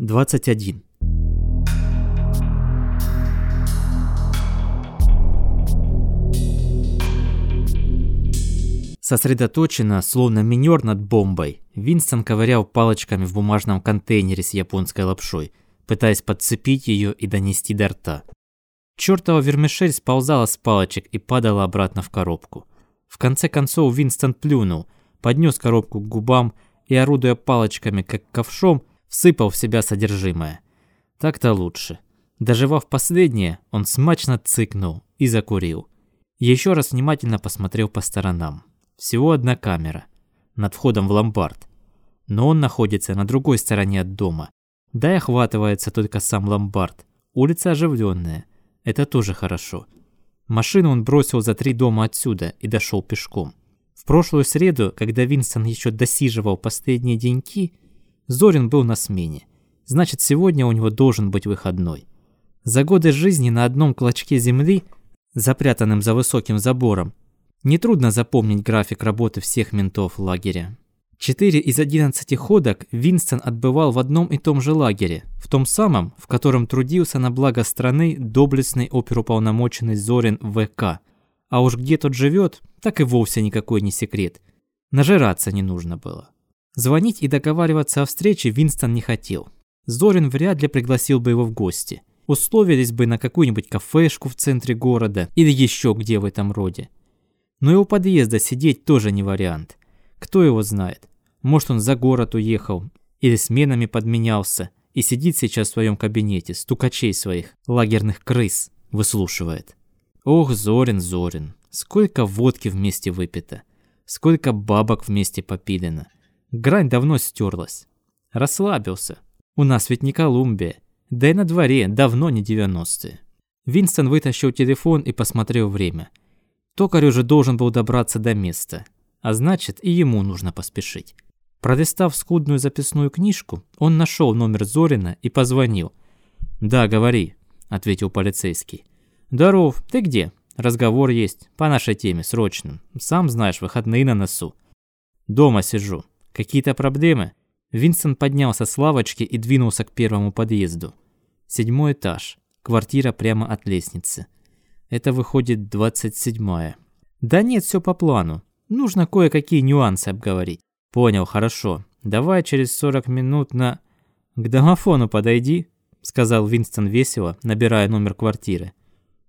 21. Сосредоточенно, словно минер над бомбой, Винстон ковырял палочками в бумажном контейнере с японской лапшой, пытаясь подцепить ее и донести до рта. Чёртова вермишель сползала с палочек и падала обратно в коробку. В конце концов Винстон плюнул, поднес коробку к губам и, орудуя палочками, как ковшом, всыпал в себя содержимое. Так-то лучше. Доживав последнее, он смачно цыкнул и закурил. Еще раз внимательно посмотрел по сторонам. Всего одна камера. Над входом в ломбард. Но он находится на другой стороне от дома. Да и охватывается только сам ломбард. Улица оживленная. Это тоже хорошо. Машину он бросил за три дома отсюда и дошел пешком. В прошлую среду, когда Винстон еще досиживал последние деньки, Зорин был на смене. Значит, сегодня у него должен быть выходной. За годы жизни на одном клочке земли, запрятанном за высоким забором, Нетрудно запомнить график работы всех ментов лагеря. Четыре из одиннадцати ходок Винстон отбывал в одном и том же лагере, в том самом, в котором трудился на благо страны доблестный оперуполномоченный Зорин ВК. А уж где тот живет, так и вовсе никакой не секрет. Нажираться не нужно было. Звонить и договариваться о встрече Винстон не хотел. Зорин вряд ли пригласил бы его в гости. Условились бы на какую-нибудь кафешку в центре города или еще где в этом роде. Но и у подъезда сидеть тоже не вариант. Кто его знает? Может, он за город уехал или сменами подменялся и сидит сейчас в своем кабинете, стукачей своих, лагерных крыс, выслушивает. Ох, Зорин, Зорин, сколько водки вместе выпито, сколько бабок вместе попилено. Грань давно стерлась. Расслабился. У нас ведь не Колумбия. Да и на дворе давно не 90-е. Винстон вытащил телефон и посмотрел время – Токарь уже должен был добраться до места, а значит и ему нужно поспешить. Пролистав скудную записную книжку, он нашел номер Зорина и позвонил. «Да, говори», – ответил полицейский. «Здоров, ты где? Разговор есть, по нашей теме, срочно. Сам знаешь, выходные на носу». «Дома сижу. Какие-то проблемы?» Винстон поднялся с лавочки и двинулся к первому подъезду. Седьмой этаж, квартира прямо от лестницы. Это выходит 27-е. Да нет, все по плану. Нужно кое-какие нюансы обговорить. Понял, хорошо. Давай через 40 минут на... К домофону подойди, сказал Винстон весело, набирая номер квартиры.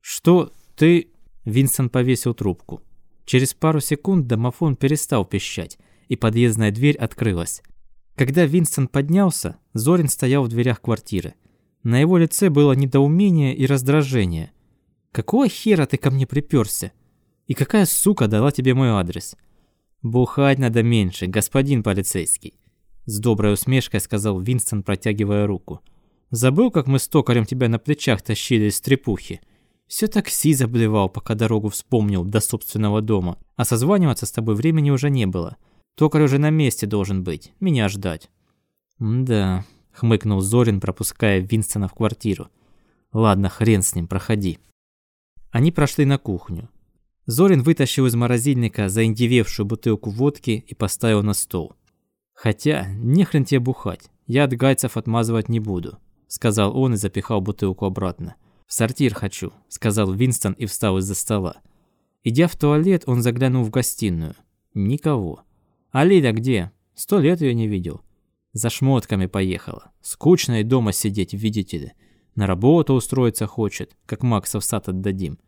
Что ты... Винстон повесил трубку. Через пару секунд домофон перестал пищать, и подъездная дверь открылась. Когда Винстон поднялся, Зорин стоял в дверях квартиры. На его лице было недоумение и раздражение – Какого хера ты ко мне приперся? И какая сука дала тебе мой адрес? Бухать надо меньше, господин полицейский. С доброй усмешкой сказал Винстон, протягивая руку. Забыл, как мы с токарем тебя на плечах тащили из трепухи? Все такси заблевал, пока дорогу вспомнил до собственного дома. А созваниваться с тобой времени уже не было. Токарь уже на месте должен быть, меня ждать. «Да», — хмыкнул Зорин, пропуская Винстона в квартиру. «Ладно, хрен с ним, проходи». Они прошли на кухню. Зорин вытащил из морозильника заиндевевшую бутылку водки и поставил на стол. «Хотя, не хрен тебе бухать, я от гайцев отмазывать не буду», сказал он и запихал бутылку обратно. «В сортир хочу», сказал Винстон и встал из-за стола. Идя в туалет, он заглянул в гостиную. Никого. «А Лиля где? Сто лет ее не видел». За шмотками поехала. Скучно и дома сидеть, видите ли. На работу устроиться хочет, как Макса в сад отдадим.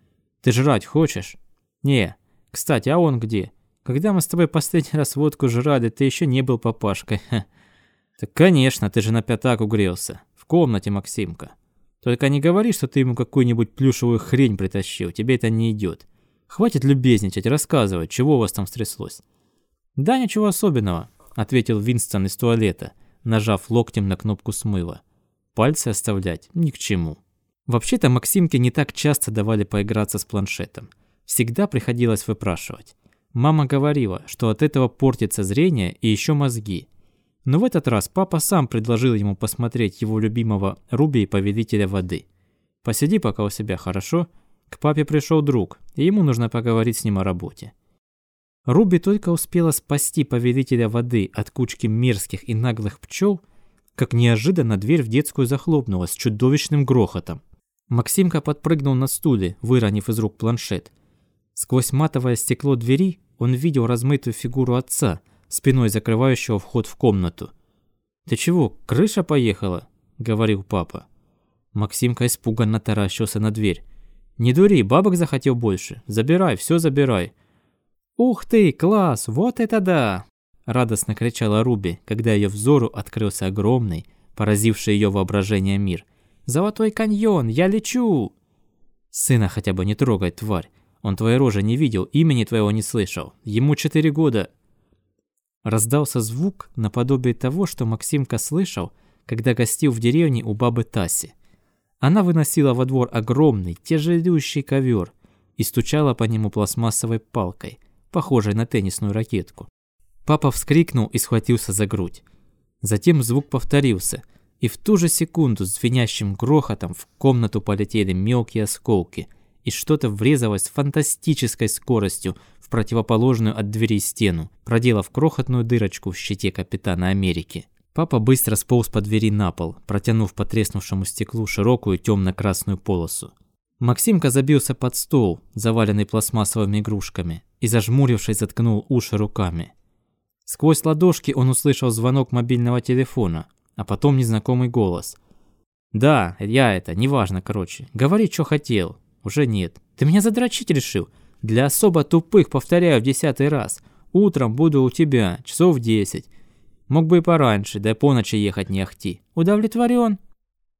Ты жрать хочешь? Не. Кстати, а он где? Когда мы с тобой последний раз водку жрали, ты еще не был папашкой. Ха. Так, конечно, ты же на пятак угрелся. В комнате, Максимка. Только не говори, что ты ему какую-нибудь плюшевую хрень притащил. Тебе это не идет. Хватит любезничать, рассказывай, чего у вас там стряслось. Да ничего особенного, ответил Винстон из туалета, нажав локтем на кнопку смыва. Пальцы оставлять ни к чему. Вообще-то Максимке не так часто давали поиграться с планшетом. Всегда приходилось выпрашивать. Мама говорила, что от этого портится зрение и еще мозги. Но в этот раз папа сам предложил ему посмотреть его любимого Руби и Повелителя Воды. «Посиди пока у себя, хорошо?» К папе пришел друг, и ему нужно поговорить с ним о работе. Руби только успела спасти Повелителя Воды от кучки мерзких и наглых пчел, как неожиданно дверь в детскую захлопнулась чудовищным грохотом. Максимка подпрыгнул на стуле, выронив из рук планшет. Сквозь матовое стекло двери он видел размытую фигуру отца, спиной закрывающего вход в комнату. «Ты чего, крыша поехала?» – говорил папа. Максимка испуганно таращился на дверь. «Не дури, бабок захотел больше. Забирай, все забирай». «Ух ты, класс, вот это да!» Радостно кричала Руби, когда ее взору открылся огромный, поразивший ее воображение мир. «Золотой каньон, я лечу!» «Сына хотя бы не трогай, тварь. Он твоей рожи не видел, имени твоего не слышал. Ему четыре года». Раздался звук наподобие того, что Максимка слышал, когда гостил в деревне у бабы Таси. Она выносила во двор огромный, тяжелющий ковер и стучала по нему пластмассовой палкой, похожей на теннисную ракетку. Папа вскрикнул и схватился за грудь. Затем звук повторился, и в ту же секунду с звенящим грохотом в комнату полетели мелкие осколки, и что-то врезалось с фантастической скоростью в противоположную от двери стену, проделав крохотную дырочку в щите капитана Америки. Папа быстро сполз по двери на пол, протянув по треснувшему стеклу широкую темно-красную полосу. Максимка забился под стол, заваленный пластмассовыми игрушками, и, зажмурившись, заткнул уши руками. Сквозь ладошки он услышал звонок мобильного телефона, а потом незнакомый голос. «Да, я это, неважно, короче. Говори, что хотел. Уже нет. Ты меня задрочить решил? Для особо тупых, повторяю в десятый раз. Утром буду у тебя, часов десять. Мог бы и пораньше, да по ночи ехать не ахти. Удовлетворен?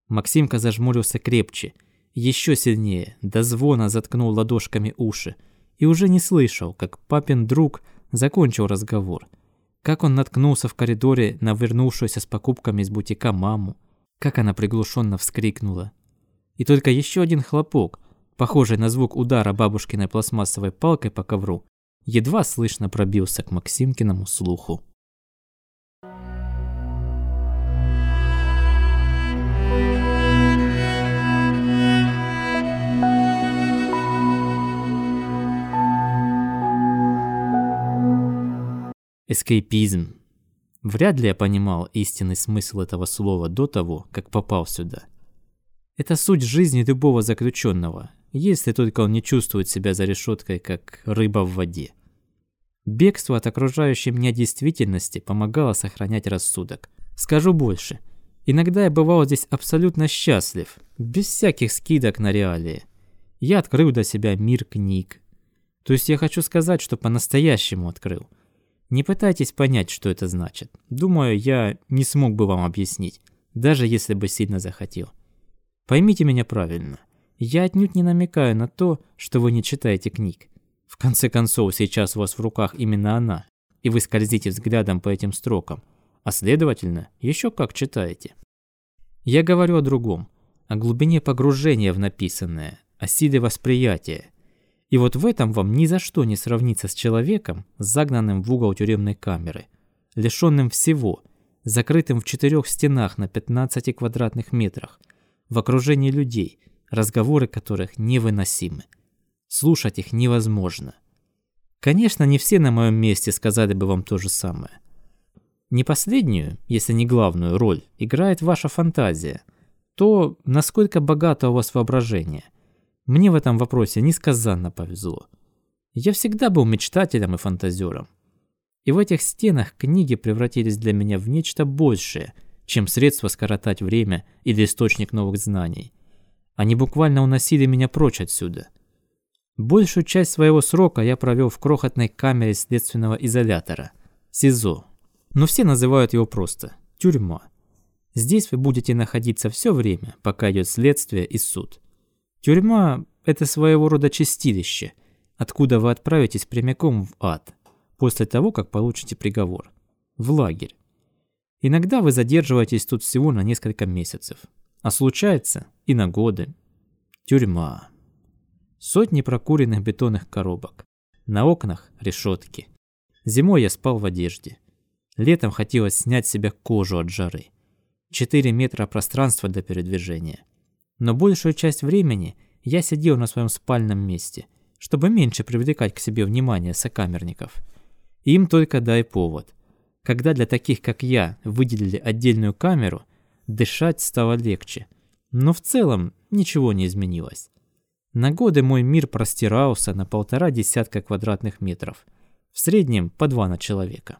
Максимка зажмурился крепче, еще сильнее, до звона заткнул ладошками уши и уже не слышал, как папин друг закончил разговор. Как он наткнулся в коридоре на вернувшуюся с покупками из бутика маму, как она приглушенно вскрикнула. И только еще один хлопок, похожий на звук удара бабушкиной пластмассовой палкой по ковру, едва слышно пробился к Максимкиному слуху. Эскейпизм. Вряд ли я понимал истинный смысл этого слова до того, как попал сюда. Это суть жизни любого заключенного, если только он не чувствует себя за решеткой, как рыба в воде. Бегство от окружающей меня действительности помогало сохранять рассудок. Скажу больше. Иногда я бывал здесь абсолютно счастлив, без всяких скидок на реалии. Я открыл для себя мир книг. То есть я хочу сказать, что по-настоящему открыл – не пытайтесь понять, что это значит. Думаю, я не смог бы вам объяснить, даже если бы сильно захотел. Поймите меня правильно. Я отнюдь не намекаю на то, что вы не читаете книг. В конце концов, сейчас у вас в руках именно она, и вы скользите взглядом по этим строкам, а следовательно, еще как читаете. Я говорю о другом, о глубине погружения в написанное, о силе восприятия, и вот в этом вам ни за что не сравнится с человеком, загнанным в угол тюремной камеры, лишенным всего, закрытым в четырех стенах на 15 квадратных метрах, в окружении людей, разговоры которых невыносимы. Слушать их невозможно. Конечно, не все на моем месте сказали бы вам то же самое. Не последнюю, если не главную роль, играет ваша фантазия. То, насколько богато у вас воображение. Мне в этом вопросе несказанно повезло. Я всегда был мечтателем и фантазером. И в этих стенах книги превратились для меня в нечто большее, чем средство скоротать время или источник новых знаний. Они буквально уносили меня прочь отсюда. Большую часть своего срока я провел в крохотной камере следственного изолятора – СИЗО. Но все называют его просто – тюрьма. Здесь вы будете находиться все время, пока идет следствие и суд. Тюрьма – это своего рода чистилище, откуда вы отправитесь прямиком в ад, после того, как получите приговор. В лагерь. Иногда вы задерживаетесь тут всего на несколько месяцев, а случается и на годы. Тюрьма. Сотни прокуренных бетонных коробок. На окнах решетки. Зимой я спал в одежде. Летом хотелось снять с себя кожу от жары. 4 метра пространства для передвижения. Но большую часть времени я сидел на своем спальном месте, чтобы меньше привлекать к себе внимание сокамерников. Им только дай повод. Когда для таких, как я, выделили отдельную камеру, дышать стало легче. Но в целом ничего не изменилось. На годы мой мир простирался на полтора десятка квадратных метров, в среднем по два на человека.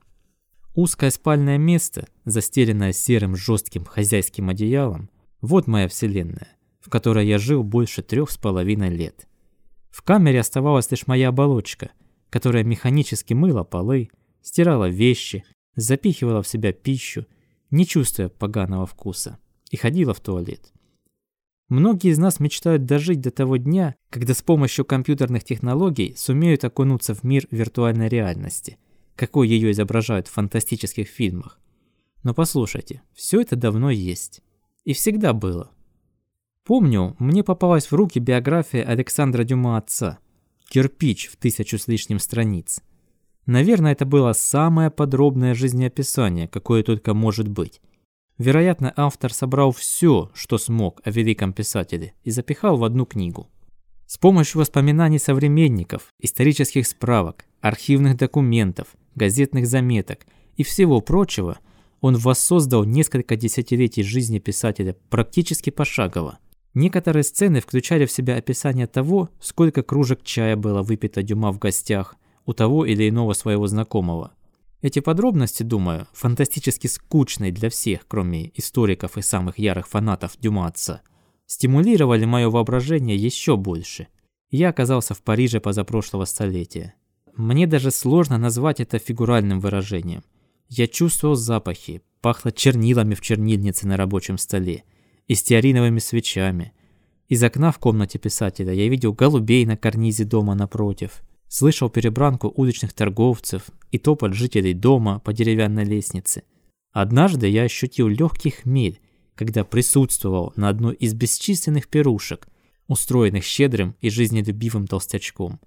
Узкое спальное место, застеленное серым жестким хозяйским одеялом, вот моя вселенная, в которой я жил больше трех с половиной лет. В камере оставалась лишь моя оболочка, которая механически мыла полы, стирала вещи, запихивала в себя пищу, не чувствуя поганого вкуса, и ходила в туалет. Многие из нас мечтают дожить до того дня, когда с помощью компьютерных технологий сумеют окунуться в мир виртуальной реальности, какой ее изображают в фантастических фильмах. Но послушайте, все это давно есть. И всегда было. Помню, мне попалась в руки биография Александра Дюма отца. Кирпич в тысячу с лишним страниц. Наверное, это было самое подробное жизнеописание, какое только может быть. Вероятно, автор собрал все, что смог о великом писателе, и запихал в одну книгу. С помощью воспоминаний современников, исторических справок, архивных документов, газетных заметок и всего прочего, он воссоздал несколько десятилетий жизни писателя практически пошагово. Некоторые сцены включали в себя описание того, сколько кружек чая было выпито Дюма в гостях у того или иного своего знакомого. Эти подробности, думаю, фантастически скучные для всех, кроме историков и самых ярых фанатов Дюма отца, стимулировали мое воображение еще больше. Я оказался в Париже позапрошлого столетия. Мне даже сложно назвать это фигуральным выражением. Я чувствовал запахи, пахло чернилами в чернильнице на рабочем столе, и стеариновыми свечами. Из окна в комнате писателя я видел голубей на карнизе дома напротив, слышал перебранку уличных торговцев и топот жителей дома по деревянной лестнице. Однажды я ощутил легкий хмель, когда присутствовал на одной из бесчисленных пирушек, устроенных щедрым и жизнелюбивым толстячком.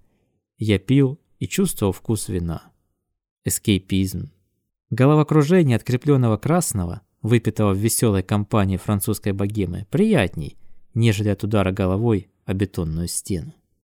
Я пил и чувствовал вкус вина. Эскейпизм. Головокружение от красного выпитого в веселой компании французской богемы, приятней, нежели от удара головой о бетонную стену.